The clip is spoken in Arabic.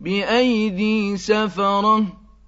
بِأَيْدِي سَفَرَةٍ